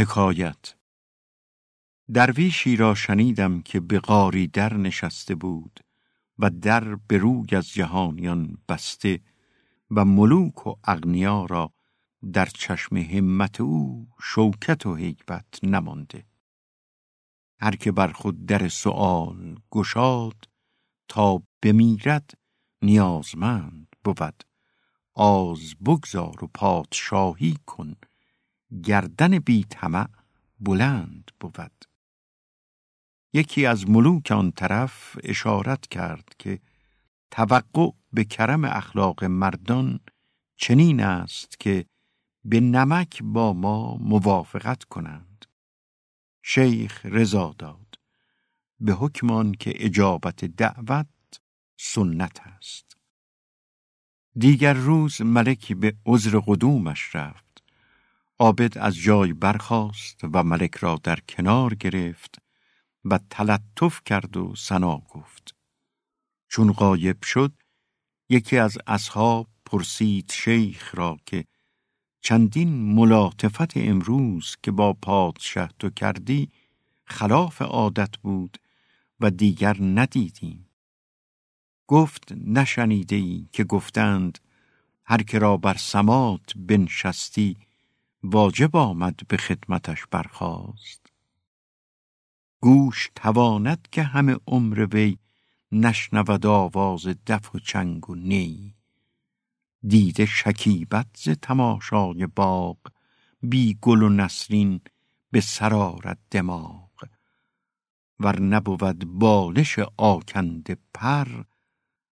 حکایت. درویشی را شنیدم که به غاری در نشسته بود و در به روی از جهانیان بسته و ملوک و اغنیا را در چشم همت او شوکت و هیبت نمانده. هر که بر خود در سؤال گشاد تا بمیرد نیازمند بود. آز بگذار و پادشاهی کن گردن بی طمع بلند بود. یکی از ملوک آن طرف اشارت کرد که توقع به کرم اخلاق مردان چنین است که به نمک با ما موافقت کنند. شیخ رضا داد به حکمان که اجابت دعوت سنت است. دیگر روز ملک به عذر قدومش رفت. عابد از جای برخاست و ملک را در کنار گرفت و تلطف کرد و سنا گفت. چون غایب شد یکی از اصحاب پرسید شیخ را که چندین ملاطفت امروز که با پادشه تو کردی خلاف عادت بود و دیگر ندیدیم. گفت نشنیده ای که گفتند هر که را بر سمات بنشستی واجب آمد به خدمتش برخاست. گوش تواند که همه عمر وی نشنود آواز دف و چنگ و نی. دیده شکیبت ز تماشای باغ بی گل و نسرین به سرارت دماغ. ور نبود بالش آکنده پر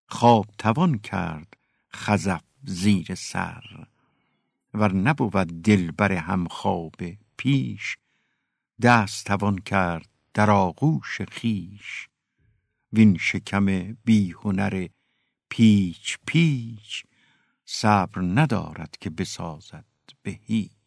خواب توان کرد خزف زیر سر. ور نبود دل بر هم خواب پیش دست توان کرد در آغوش خیش وین شکم بی هنر پیچ پیچ صبر ندارد که بسازد به هیچ.